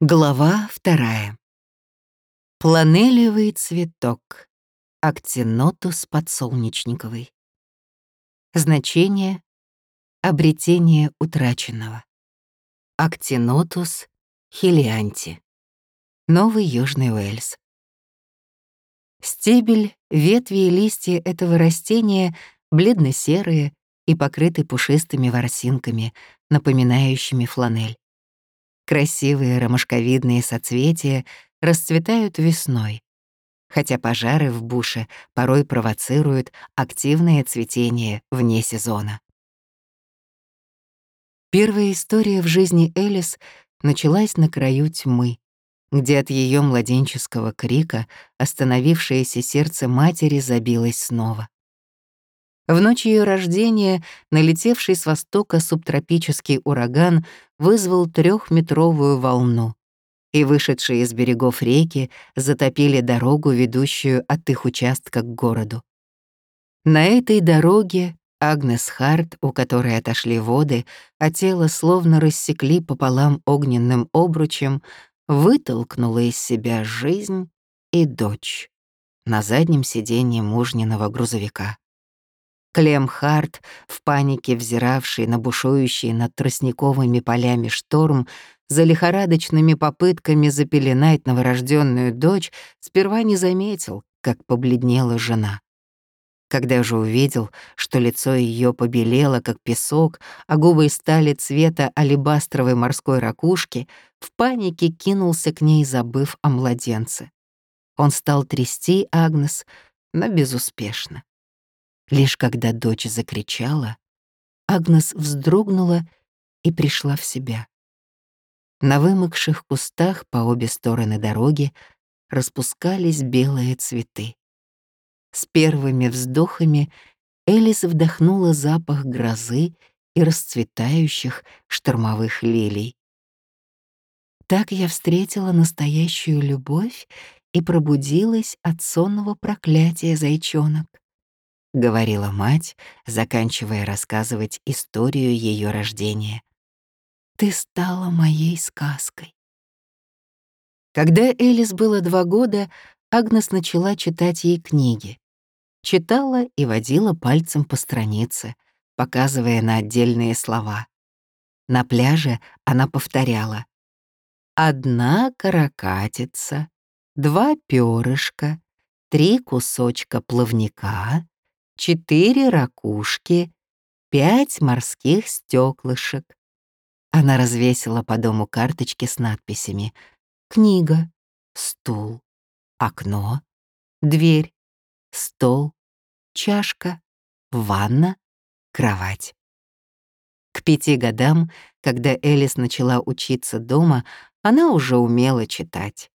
Глава вторая. Фланелевый цветок. Актинотус подсолнечниковый. Значение — обретение утраченного. Actinotus helianthi. Новый Южный Уэльс. Стебель, ветви и листья этого растения бледно-серые и покрыты пушистыми ворсинками, напоминающими фланель. Красивые ромашковидные соцветия расцветают весной, хотя пожары в буше порой провоцируют активное цветение вне сезона. Первая история в жизни Элис началась на краю тьмы, где от ее младенческого крика остановившееся сердце матери забилось снова. В ночь ее рождения налетевший с востока субтропический ураган вызвал трехметровую волну, и вышедшие из берегов реки затопили дорогу, ведущую от их участка к городу. На этой дороге Агнес Харт, у которой отошли воды, а тело словно рассекли пополам огненным обручем, вытолкнула из себя жизнь и дочь на заднем сиденье мужниного грузовика. Клем Харт, в панике взиравший на бушующий над тростниковыми полями шторм, за лихорадочными попытками запеленать новорожденную дочь, сперва не заметил, как побледнела жена. Когда же увидел, что лицо ее побелело, как песок, а губы стали цвета алебастровой морской ракушки, в панике кинулся к ней, забыв о младенце. Он стал трясти Агнес, но безуспешно. Лишь когда дочь закричала, Агнес вздрогнула и пришла в себя. На вымокших кустах по обе стороны дороги распускались белые цветы. С первыми вздохами Элис вдохнула запах грозы и расцветающих штормовых лилий. Так я встретила настоящую любовь и пробудилась от сонного проклятия зайчонок. — говорила мать, заканчивая рассказывать историю ее рождения. «Ты стала моей сказкой». Когда Элис было два года, Агнес начала читать ей книги. Читала и водила пальцем по странице, показывая на отдельные слова. На пляже она повторяла «Одна каракатица, два перышка, три кусочка плавника, четыре ракушки, пять морских стеклышек. Она развесила по дому карточки с надписями «Книга», «Стул», «Окно», «Дверь», «Стол», «Чашка», «Ванна», «Кровать». К пяти годам, когда Элис начала учиться дома, она уже умела читать.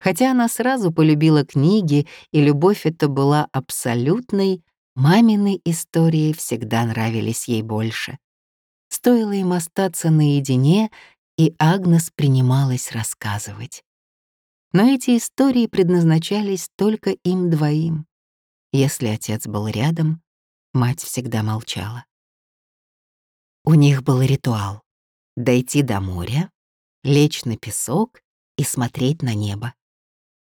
Хотя она сразу полюбила книги, и любовь эта была абсолютной, Мамины истории всегда нравились ей больше. Стоило им остаться наедине, и Агнес принималась рассказывать. Но эти истории предназначались только им двоим. Если отец был рядом, мать всегда молчала. У них был ритуал — дойти до моря, лечь на песок и смотреть на небо.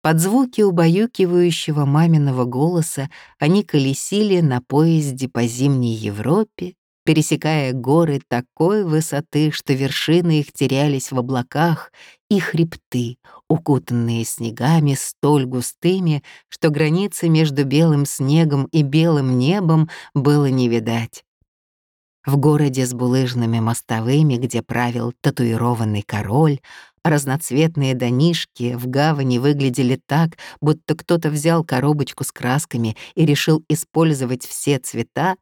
Под звуки убаюкивающего маминого голоса они колесили на поезде по зимней Европе, пересекая горы такой высоты, что вершины их терялись в облаках, и хребты, укутанные снегами столь густыми, что границы между белым снегом и белым небом было не видать. В городе с булыжными мостовыми, где правил татуированный король, Разноцветные домишки в гавани выглядели так, будто кто-то взял коробочку с красками и решил использовать все цвета.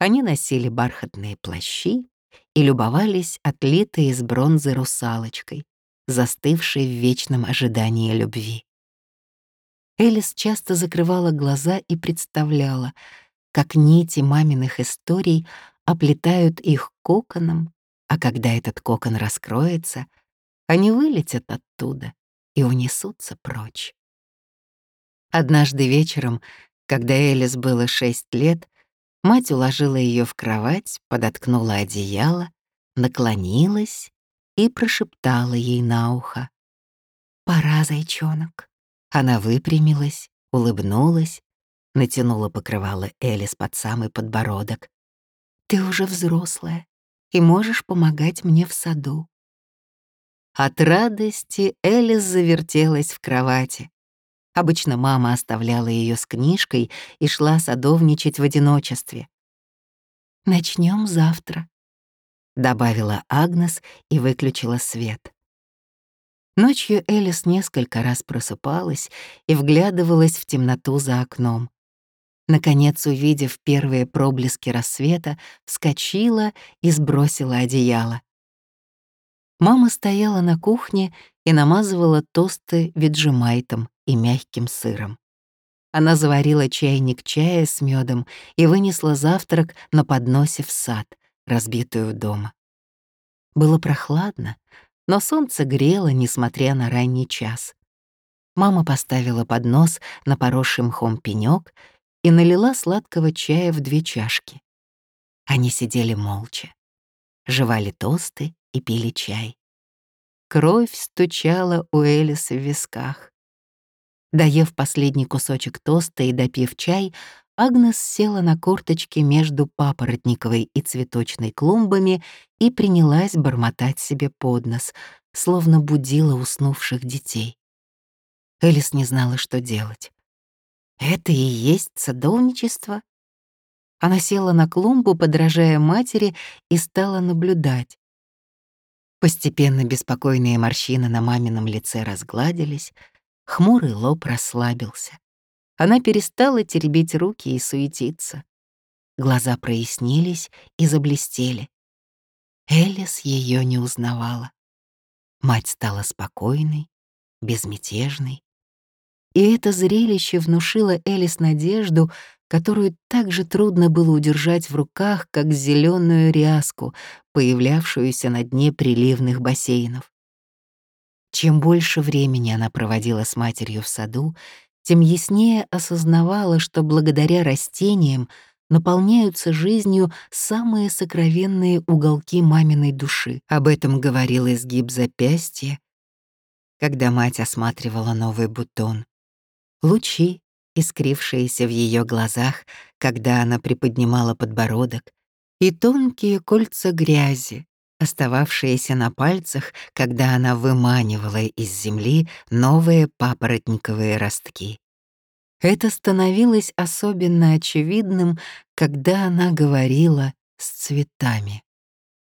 Они носили бархатные плащи и любовались отлитой из бронзы русалочкой, застывшей в вечном ожидании любви. Элис часто закрывала глаза и представляла, как нити маминых историй оплетают их коконом, а когда этот кокон раскроется — они вылетят оттуда и унесутся прочь. Однажды вечером, когда Элис было шесть лет, мать уложила ее в кровать, подоткнула одеяло, наклонилась и прошептала ей на ухо. «Пора, зайчонок». Она выпрямилась, улыбнулась, натянула покрывало Элис под самый подбородок. «Ты уже взрослая и можешь помогать мне в саду». От радости Элис завертелась в кровати. Обычно мама оставляла ее с книжкой и шла садовничать в одиночестве. Начнем завтра», — добавила Агнес и выключила свет. Ночью Элис несколько раз просыпалась и вглядывалась в темноту за окном. Наконец, увидев первые проблески рассвета, вскочила и сбросила одеяло. Мама стояла на кухне и намазывала тосты веджемайтом и мягким сыром. Она заварила чайник чая с медом и вынесла завтрак на подносе в сад, разбитую дома. Было прохладно, но солнце грело, несмотря на ранний час. Мама поставила поднос на поросший мхом пенёк и налила сладкого чая в две чашки. Они сидели молча, жевали тосты и пили чай. Кровь стучала у Элис в висках. Доев последний кусочек тоста и допив чай, Агнес села на корточки между папоротниковой и цветочной клумбами и принялась бормотать себе под нос, словно будила уснувших детей. Элис не знала, что делать. Это и есть садовничество? Она села на клумбу, подражая матери, и стала наблюдать. Постепенно беспокойные морщины на мамином лице разгладились, хмурый лоб расслабился. Она перестала теребить руки и суетиться. Глаза прояснились и заблестели. Элис ее не узнавала. Мать стала спокойной, безмятежной. И это зрелище внушило Элис надежду, которую так же трудно было удержать в руках, как зеленую ряску, появлявшуюся на дне приливных бассейнов. Чем больше времени она проводила с матерью в саду, тем яснее осознавала, что благодаря растениям наполняются жизнью самые сокровенные уголки маминой души. Об этом говорил изгиб запястья, когда мать осматривала новый бутон. Лучи, искрившиеся в ее глазах, когда она приподнимала подбородок, и тонкие кольца грязи, остававшиеся на пальцах, когда она выманивала из земли новые папоротниковые ростки. Это становилось особенно очевидным, когда она говорила с цветами.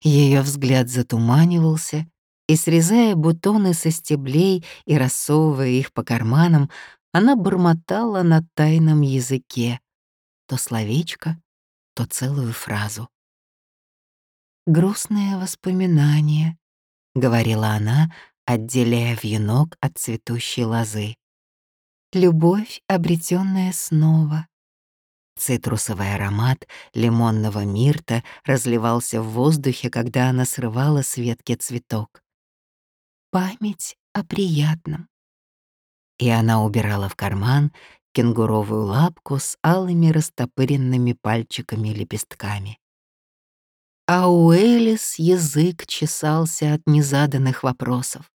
Ее взгляд затуманивался, и, срезая бутоны со стеблей и рассовывая их по карманам, она бормотала на тайном языке то словечко, то целую фразу. «Грустные воспоминания», — говорила она, отделяя вьюнок от цветущей лозы. «Любовь, обретенная снова». Цитрусовый аромат лимонного мирта разливался в воздухе, когда она срывала с ветки цветок. Память о приятном. И она убирала в карман кенгуровую лапку с алыми растопыренными пальчиками-лепестками а у Элис язык чесался от незаданных вопросов.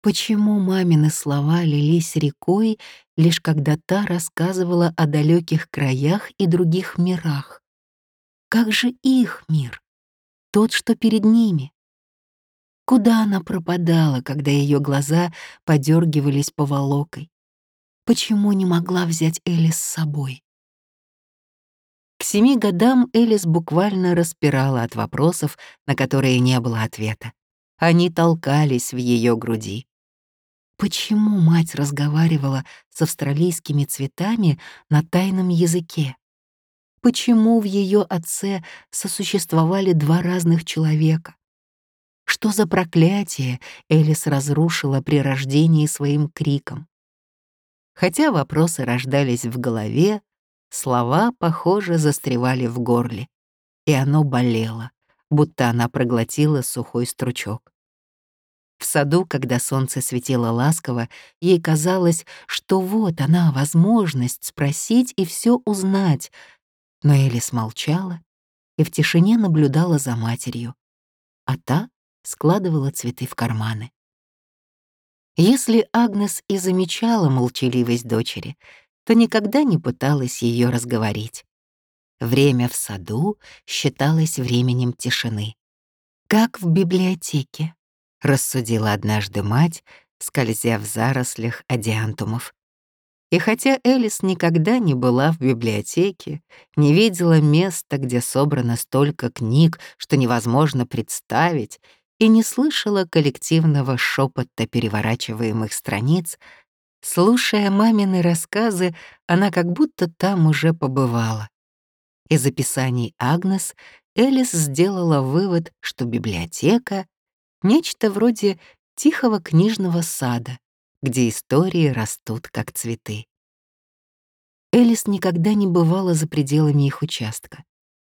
Почему мамины слова лились рекой, лишь когда та рассказывала о далеких краях и других мирах? Как же их мир? Тот, что перед ними? Куда она пропадала, когда ее глаза подергивались поволокой? Почему не могла взять Элис с собой? К семи годам Элис буквально распирала от вопросов, на которые не было ответа. Они толкались в ее груди. Почему мать разговаривала с австралийскими цветами на тайном языке? Почему в ее отце сосуществовали два разных человека? Что за проклятие Элис разрушила при рождении своим криком? Хотя вопросы рождались в голове, Слова, похоже, застревали в горле, и оно болело, будто она проглотила сухой стручок. В саду, когда солнце светило ласково, ей казалось, что вот она, возможность спросить и все узнать. Но Элис молчала и в тишине наблюдала за матерью, а та складывала цветы в карманы. Если Агнес и замечала молчаливость дочери, то никогда не пыталась ее разговорить. Время в саду считалось временем тишины. «Как в библиотеке», — рассудила однажды мать, скользя в зарослях адиантумов. И хотя Элис никогда не была в библиотеке, не видела места, где собрано столько книг, что невозможно представить, и не слышала коллективного шепота переворачиваемых страниц, слушая мамины рассказы, она как будто там уже побывала. Из описаний Агнес Элис сделала вывод, что библиотека — нечто вроде тихого книжного сада, где истории растут как цветы. Элис никогда не бывала за пределами их участка.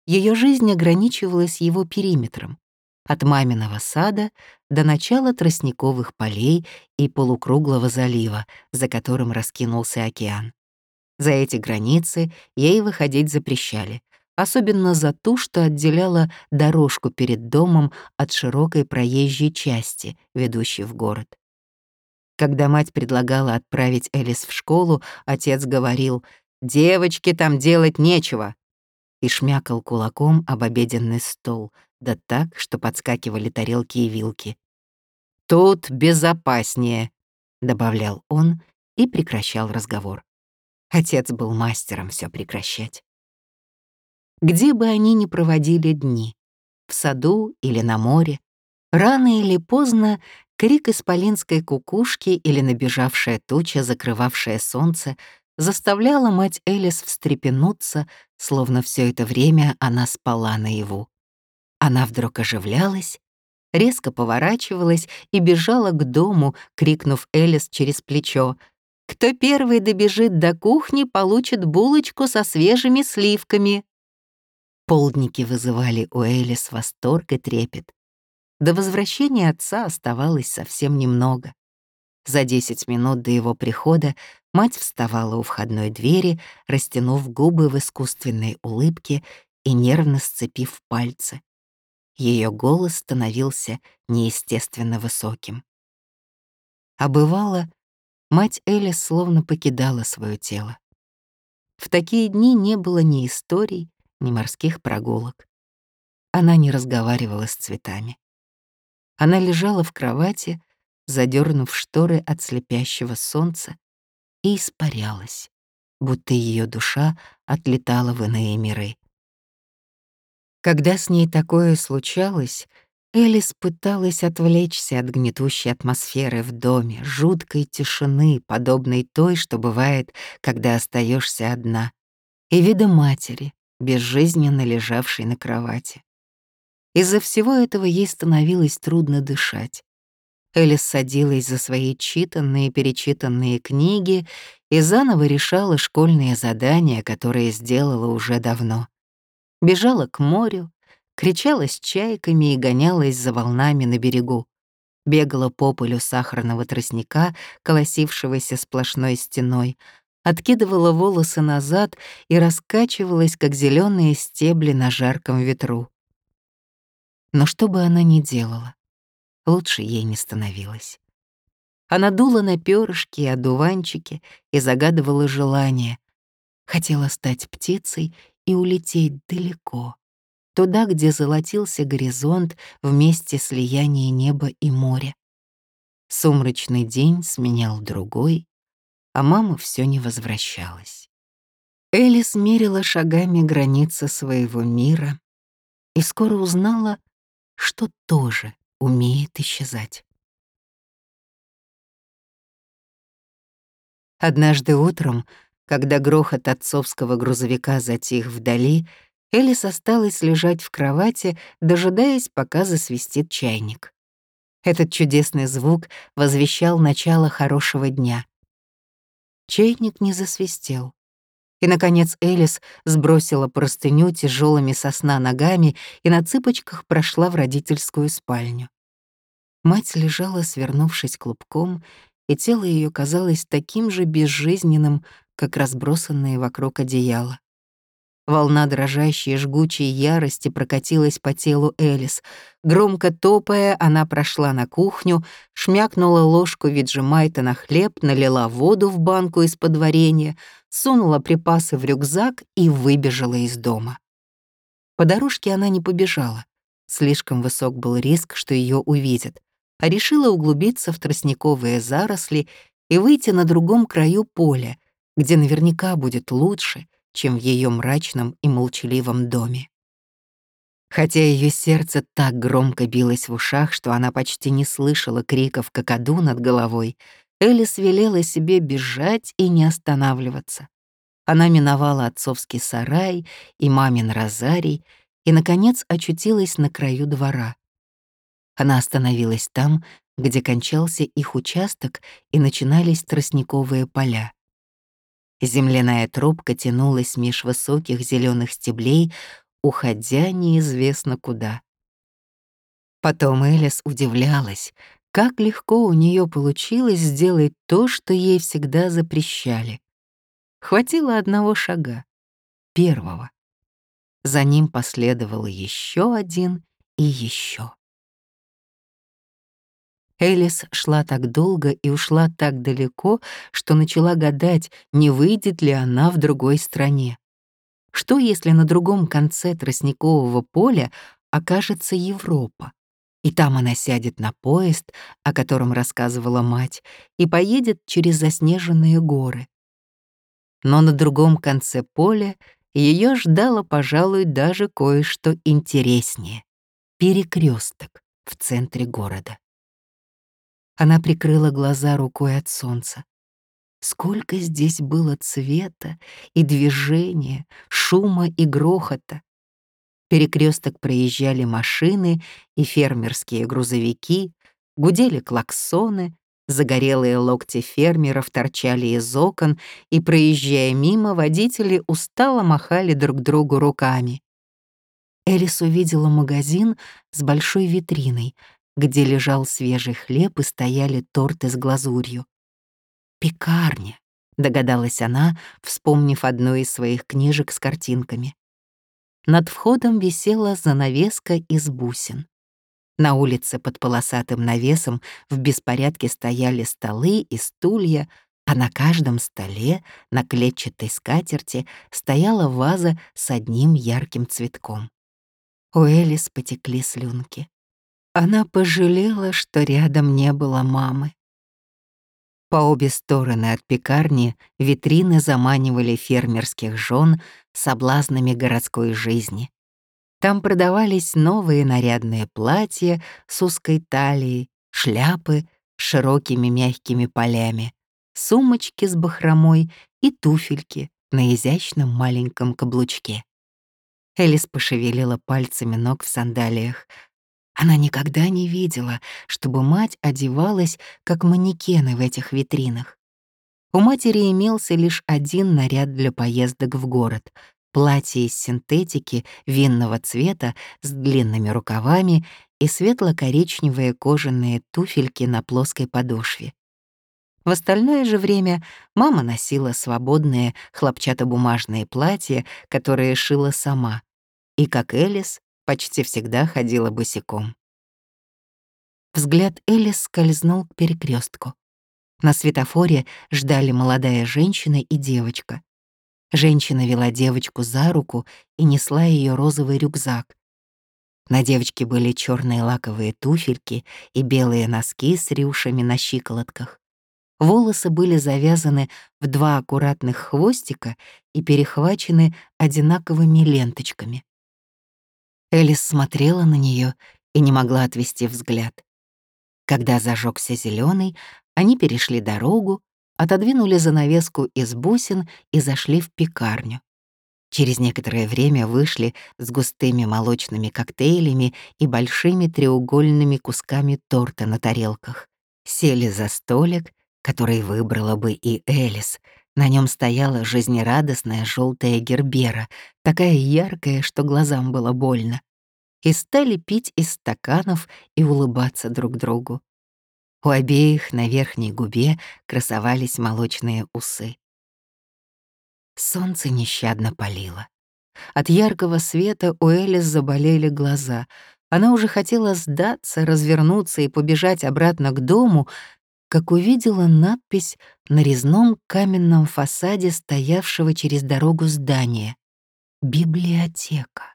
Ее жизнь ограничивалась его периметром, от маминого сада до начала тростниковых полей и полукруглого залива, за которым раскинулся океан. За эти границы ей выходить запрещали, особенно за ту, что отделяла дорожку перед домом от широкой проезжей части, ведущей в город. Когда мать предлагала отправить Элис в школу, отец говорил «Девочке там делать нечего!» и шмякал кулаком об обеденный стол, да так, что подскакивали тарелки и вилки. «Тут безопаснее», — добавлял он и прекращал разговор. Отец был мастером все прекращать. Где бы они ни проводили дни, в саду или на море, рано или поздно крик исполинской кукушки или набежавшая туча, закрывавшая солнце, заставляла мать Элис встрепенуться, словно все это время она спала наяву. Она вдруг оживлялась, резко поворачивалась и бежала к дому, крикнув Элис через плечо «Кто первый добежит до кухни, получит булочку со свежими сливками». Полдники вызывали у Элис восторг и трепет. До возвращения отца оставалось совсем немного. За десять минут до его прихода мать вставала у входной двери, растянув губы в искусственной улыбке и нервно сцепив пальцы. Ее голос становился неестественно высоким. А бывало, мать Элис словно покидала свое тело. В такие дни не было ни историй, ни морских прогулок. Она не разговаривала с цветами. Она лежала в кровати, задернув шторы от слепящего солнца, и испарялась, будто ее душа отлетала в иные миры. Когда с ней такое случалось, Элис пыталась отвлечься от гнетущей атмосферы в доме, жуткой тишины, подобной той, что бывает, когда остаешься одна, и вида матери, безжизненно лежавшей на кровати. Из-за всего этого ей становилось трудно дышать. Элис садилась за свои читанные и перечитанные книги и заново решала школьные задания, которые сделала уже давно. Бежала к морю, кричала с чайками и гонялась за волнами на берегу. Бегала по полю сахарного тростника, колосившегося сплошной стеной, откидывала волосы назад и раскачивалась, как зеленые стебли на жарком ветру. Но что бы она ни делала, лучше ей не становилось. Она дула на перышки и одуванчики и загадывала желание. Хотела стать птицей и улететь далеко, туда, где золотился горизонт вместе слияния неба и моря. Сумрачный день сменял другой, а мама все не возвращалась. Элис мерила шагами границы своего мира и скоро узнала, что тоже умеет исчезать. Однажды утром, когда грохот отцовского грузовика затих вдали, Элис осталась лежать в кровати, дожидаясь, пока засвистит чайник. Этот чудесный звук возвещал начало хорошего дня. Чайник не засвистел. И, наконец, Элис сбросила простыню тяжелыми сосна ногами и на цыпочках прошла в родительскую спальню. Мать лежала, свернувшись клубком, и тело ее казалось таким же безжизненным, как разбросанные вокруг одеяла. Волна дрожащей жгучей ярости прокатилась по телу Элис. Громко топая, она прошла на кухню, шмякнула ложку виджемайта на хлеб, налила воду в банку из-под варенья, сунула припасы в рюкзак и выбежала из дома. По дорожке она не побежала. Слишком высок был риск, что ее увидят, решила углубиться в тростниковые заросли и выйти на другом краю поля, где наверняка будет лучше, чем в ее мрачном и молчаливом доме. Хотя ее сердце так громко билось в ушах, что она почти не слышала криков какаду над головой, Элис велела себе бежать и не останавливаться. Она миновала отцовский сарай и мамин розарий и, наконец, очутилась на краю двора. Она остановилась там, где кончался их участок и начинались тростниковые поля. Земляная трубка тянулась меж высоких зеленых стеблей, уходя неизвестно куда. Потом Элис удивлялась, как легко у нее получилось сделать то, что ей всегда запрещали. Хватило одного шага, первого. За ним последовал еще один и еще. Элис шла так долго и ушла так далеко, что начала гадать, не выйдет ли она в другой стране. Что, если на другом конце тростникового поля окажется Европа? И там она сядет на поезд, о котором рассказывала мать, и поедет через заснеженные горы. Но на другом конце поля ее ждало, пожалуй, даже кое-что интереснее — перекресток в центре города. Она прикрыла глаза рукой от солнца. Сколько здесь было цвета и движения, шума и грохота. Перекресток проезжали машины и фермерские грузовики, гудели клаксоны, загорелые локти фермеров торчали из окон, и, проезжая мимо, водители устало махали друг другу руками. Элис увидела магазин с большой витриной, где лежал свежий хлеб и стояли торты с глазурью. «Пекарня», — догадалась она, вспомнив одну из своих книжек с картинками. Над входом висела занавеска из бусин. На улице под полосатым навесом в беспорядке стояли столы и стулья, а на каждом столе на клетчатой скатерти стояла ваза с одним ярким цветком. У Элис потекли слюнки. Она пожалела, что рядом не было мамы. По обе стороны от пекарни витрины заманивали фермерских жен соблазнами городской жизни. Там продавались новые нарядные платья с узкой талией, шляпы с широкими мягкими полями, сумочки с бахромой и туфельки на изящном маленьком каблучке. Элис пошевелила пальцами ног в сандалиях, она никогда не видела, чтобы мать одевалась, как манекены в этих витринах. У матери имелся лишь один наряд для поездок в город — платье из синтетики винного цвета с длинными рукавами и светло-коричневые кожаные туфельки на плоской подошве. В остальное же время мама носила свободные хлопчатобумажные платья, которые шила сама, и, как Элис, почти всегда ходила босиком. Взгляд Элис скользнул к перекрестку. На светофоре ждали молодая женщина и девочка. Женщина вела девочку за руку и несла ее розовый рюкзак. На девочке были черные лаковые туфельки и белые носки с рюшами на щиколотках. Волосы были завязаны в два аккуратных хвостика и перехвачены одинаковыми ленточками. Элис смотрела на нее и не могла отвести взгляд. Когда зажегся зеленый, они перешли дорогу, отодвинули занавеску из бусин и зашли в пекарню. Через некоторое время вышли с густыми молочными коктейлями и большими треугольными кусками торта на тарелках. Сели за столик, который выбрала бы и Элис, на нем стояла жизнерадостная желтая гербера, такая яркая, что глазам было больно. И стали пить из стаканов и улыбаться друг другу. У обеих на верхней губе красовались молочные усы. Солнце нещадно палило. От яркого света у Элис заболели глаза. Она уже хотела сдаться, развернуться и побежать обратно к дому, как увидела надпись на резном каменном фасаде стоявшего через дорогу здания. «Библиотека».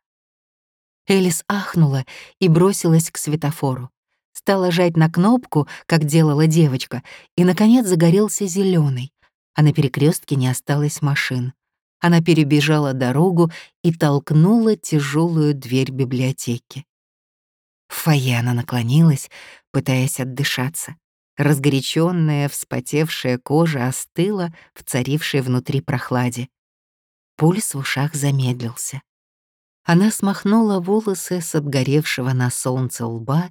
Элис ахнула и бросилась к светофору. Стала жать на кнопку, как делала девочка, и, наконец, загорелся зеленый, а на перекрестке не осталось машин. Она перебежала дорогу и толкнула тяжелую дверь библиотеки. В фойе она наклонилась, пытаясь отдышаться. Разгоряченная, вспотевшая кожа остыла в царившей внутри прохладе. Пульс в ушах замедлился. Она смахнула волосы с обгоревшего на солнце лба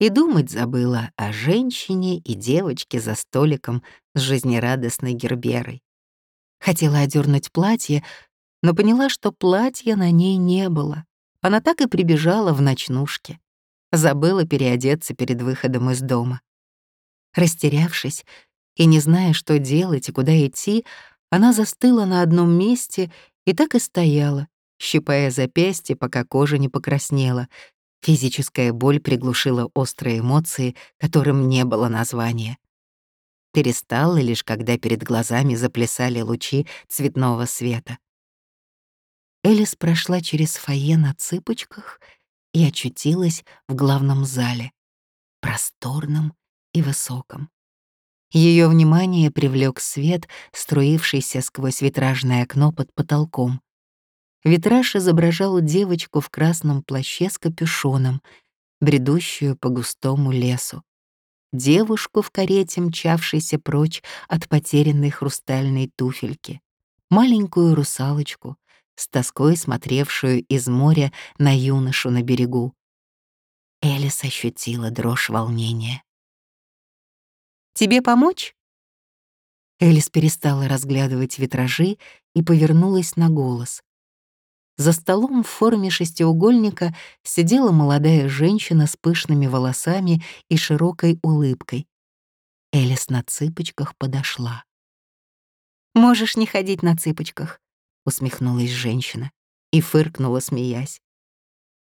и думать забыла о женщине и девочке за столиком с жизнерадостной Герберой. Хотела одернуть платье, но поняла, что платья на ней не было. Она так и прибежала в ночнушке. Забыла переодеться перед выходом из дома. Растерявшись и не зная, что делать и куда идти, она застыла на одном месте и так и стояла, щипая запястье, пока кожа не покраснела, Физическая боль приглушила острые эмоции, которым не было названия. Перестала лишь, когда перед глазами заплясали лучи цветного света. Элис прошла через фойе на цыпочках и очутилась в главном зале, просторном и высоком. Ее внимание привлек свет, струившийся сквозь витражное окно под потолком. Витраж изображал девочку в красном плаще с капюшоном, бредущую по густому лесу. Девушку в карете, мчавшейся прочь от потерянной хрустальной туфельки. Маленькую русалочку, с тоской смотревшую из моря на юношу на берегу. Элис ощутила дрожь волнения. «Тебе помочь?» Элис перестала разглядывать витражи и повернулась на голос. За столом в форме шестиугольника сидела молодая женщина с пышными волосами и широкой улыбкой. Элис на цыпочках подошла. «Можешь не ходить на цыпочках», — усмехнулась женщина и фыркнула, смеясь.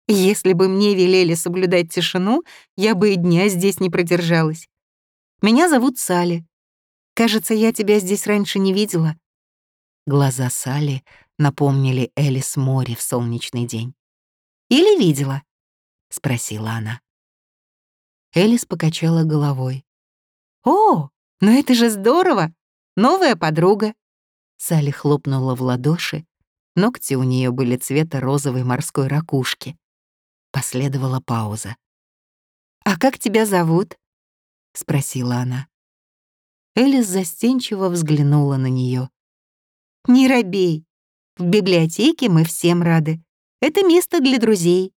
«Если бы мне велели соблюдать тишину, я бы и дня здесь не продержалась. Меня зовут Салли. Кажется, я тебя здесь раньше не видела». Глаза Салли напомнили Элис море в солнечный день. «Или видела?» — спросила она. Элис покачала головой. «О, ну это же здорово! Новая подруга!» Салли хлопнула в ладоши. Ногти у нее были цвета розовой морской ракушки. Последовала пауза. «А как тебя зовут?» — спросила она. Элис застенчиво взглянула на нее. «Не робей, в библиотеке мы всем рады. Это место для друзей».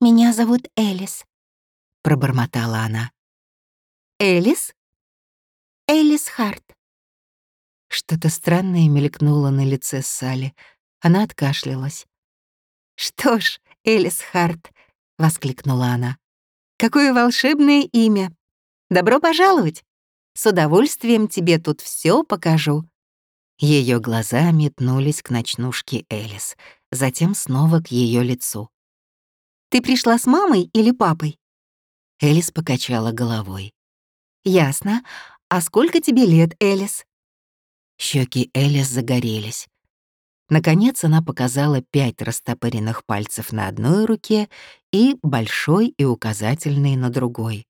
«Меня зовут Элис», — пробормотала она. «Элис?» «Элис Харт». Что-то странное мелькнуло на лице Салли. Она откашлялась. «Что ж, Элис Харт», — воскликнула она. «Какое волшебное имя! Добро пожаловать! С удовольствием тебе тут все покажу. Ее глаза метнулись к ночнушке Элис, затем снова к ее лицу. «Ты пришла с мамой или папой?» Элис покачала головой. «Ясно. А сколько тебе лет, Элис?» Щеки Элис загорелись. Наконец она показала пять растопыренных пальцев на одной руке и большой и указательный на другой.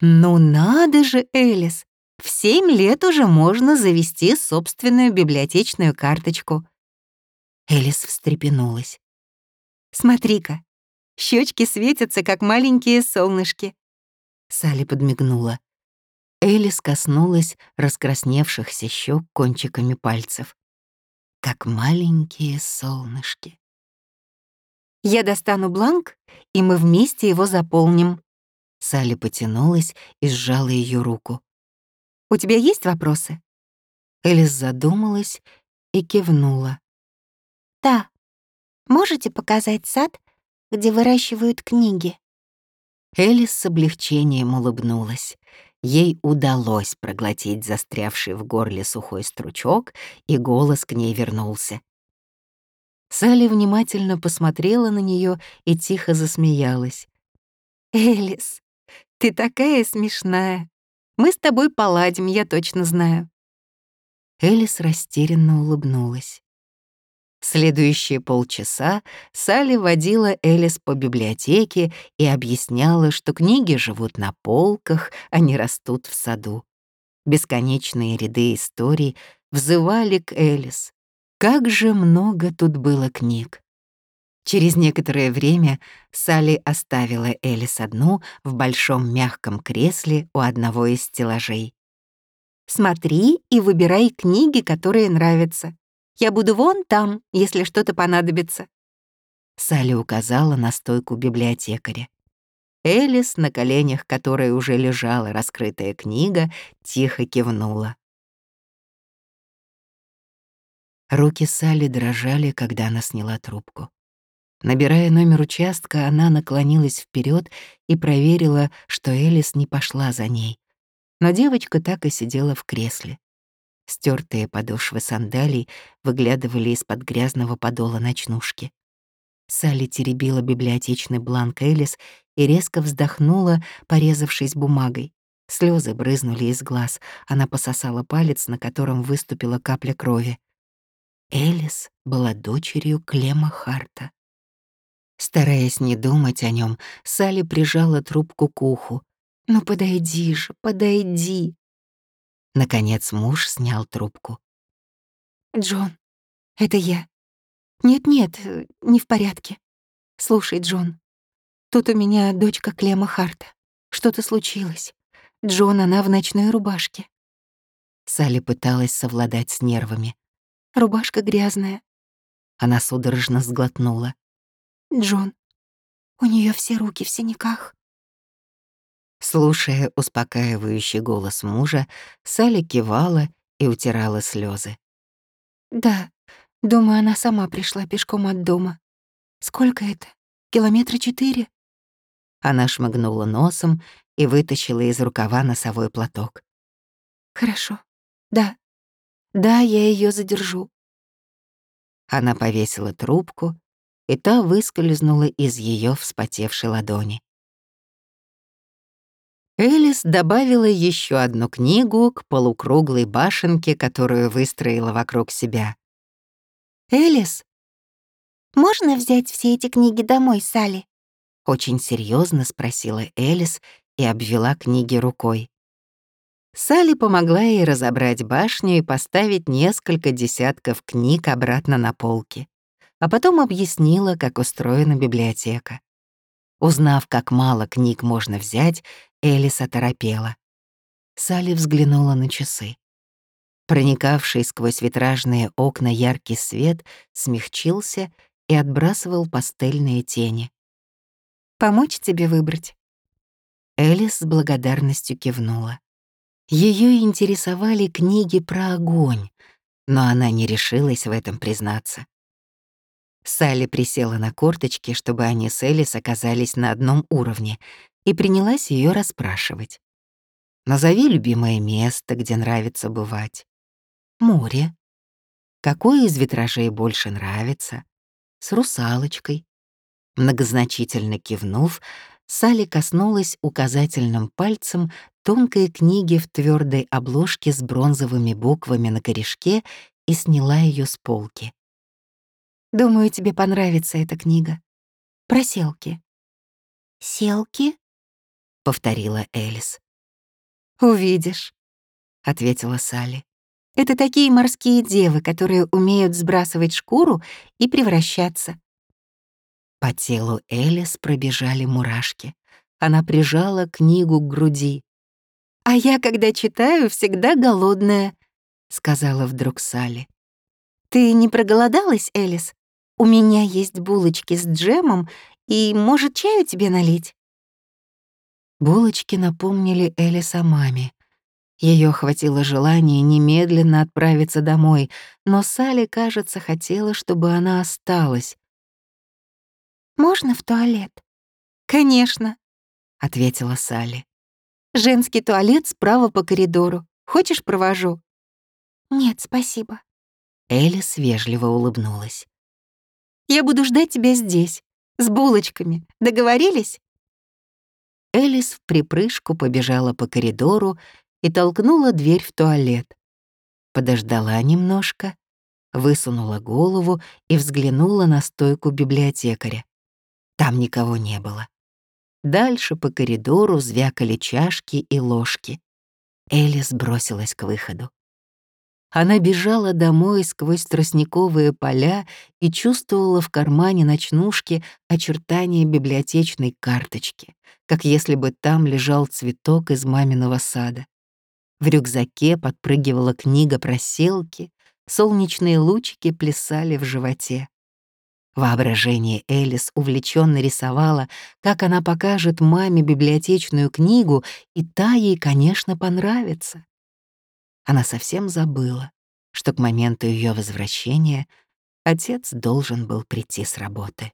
«Ну надо же, Элис! В семь лет уже можно завести собственную библиотечную карточку. Элис встрепенулась. «Смотри-ка, щечки светятся, как маленькие солнышки». Салли подмигнула. Элис коснулась раскрасневшихся щек кончиками пальцев. Как маленькие солнышки. «Я достану бланк, и мы вместе его заполним». Салли потянулась и сжала ее руку. У тебя есть вопросы?» Элис задумалась и кивнула. «Да. Можете показать сад, где выращивают книги?» Элис с облегчением улыбнулась. Ей удалось проглотить застрявший в горле сухой стручок, и голос к ней вернулся. Салли внимательно посмотрела на нее и тихо засмеялась. «Элис, ты такая смешная. Мы с тобой поладим, я точно знаю». Элис растерянно улыбнулась. Следующие полчаса Салли водила Элис по библиотеке и объясняла, что книги живут на полках, а не растут в саду. Бесконечные ряды историй взывали к Элис. Как же много тут было книг. Через некоторое время Салли оставила Элис одну в большом мягком кресле у одного из стеллажей. «Смотри и выбирай книги, которые нравятся. Я буду вон там, если что-то понадобится». Салли указала на стойку библиотекаря. Элис, на коленях которой уже лежала раскрытая книга, тихо кивнула. Руки Салли дрожали, когда она сняла трубку. Набирая номер участка, она наклонилась вперед и проверила, что Элис не пошла за ней. Но девочка так и сидела в кресле. Стертые подошвы сандалий выглядывали из-под грязного подола ночнушки. Салли теребила библиотечный бланк Элис и резко вздохнула, порезавшись бумагой. Слезы брызнули из глаз. Она пососала палец, на котором выступила капля крови. Элис была дочерью Клема Харта. Стараясь не думать о нем, Салли прижала трубку к уху. «Ну подойди же, подойди!» Наконец муж снял трубку. «Джон, это я. Нет-нет, не в порядке. Слушай, Джон, тут у меня дочка Клема Харта. Что-то случилось. Джон, она в ночной рубашке». Салли пыталась совладать с нервами. «Рубашка грязная». Она судорожно сглотнула. «Джон, у нее все руки в синяках». Слушая успокаивающий голос мужа, Салли кивала и утирала слезы. «Да, думаю, она сама пришла пешком от дома. Сколько это? Километра четыре?» Она шмыгнула носом и вытащила из рукава носовой платок. «Хорошо. Да. Да, я ее задержу». Она повесила трубку, и та выскользнула из ее вспотевшей ладони. Элис добавила еще одну книгу к полукруглой башенке, которую выстроила вокруг себя. «Элис, можно взять все эти книги домой, Салли?» Очень серьезно спросила Элис и обвела книги рукой. Салли помогла ей разобрать башню и поставить несколько десятков книг обратно на полки, а потом объяснила, как устроена библиотека. Узнав, как мало книг можно взять, Элис оторопела. Салли взглянула на часы. Проникавший сквозь витражные окна яркий свет смягчился и отбрасывал пастельные тени. «Помочь тебе выбрать?» Элис с благодарностью кивнула. Ее интересовали книги про огонь, но она не решилась в этом признаться. Салли присела на корточки, чтобы они с Элис оказались на одном уровне, и принялась ее расспрашивать. «Назови любимое место, где нравится бывать». «Море». «Какое из витражей больше нравится?» «С русалочкой». Многозначительно кивнув, Салли коснулась указательным пальцем тонкой книги в твердой обложке с бронзовыми буквами на корешке и сняла ее с полки. Думаю, тебе понравится эта книга. Про селки». «Селки?» — повторила Элис. «Увидишь», — ответила Салли. «Это такие морские девы, которые умеют сбрасывать шкуру и превращаться». По телу Элис пробежали мурашки. Она прижала книгу к груди. «А я, когда читаю, всегда голодная», — сказала вдруг Салли. «Ты не проголодалась, Элис? У меня есть булочки с джемом, и, может, чаю тебе налить?» Булочки напомнили Элис о маме. Ее хватило желания немедленно отправиться домой, но Салли, кажется, хотела, чтобы она осталась. «Можно в туалет?» «Конечно», — ответила Салли. «Женский туалет справа по коридору. Хочешь, провожу?» «Нет, спасибо». Элис вежливо улыбнулась. Я буду ждать тебя здесь, с булочками. Договорились?» Элис в припрыжку побежала по коридору и толкнула дверь в туалет. Подождала немножко, высунула голову и взглянула на стойку библиотекаря. Там никого не было. Дальше по коридору звякали чашки и ложки. Элис бросилась к выходу. Она бежала домой сквозь тростниковые поля и чувствовала в кармане ночнушки очертания библиотечной карточки, как если бы там лежал цветок из маминого сада. В рюкзаке подпрыгивала книга про селки, солнечные лучики плясали в животе. Воображение Элис увлеченно рисовала, как она покажет маме библиотечную книгу, и та ей, конечно, понравится. Она совсем забыла, что к моменту ее возвращения отец должен был прийти с работы.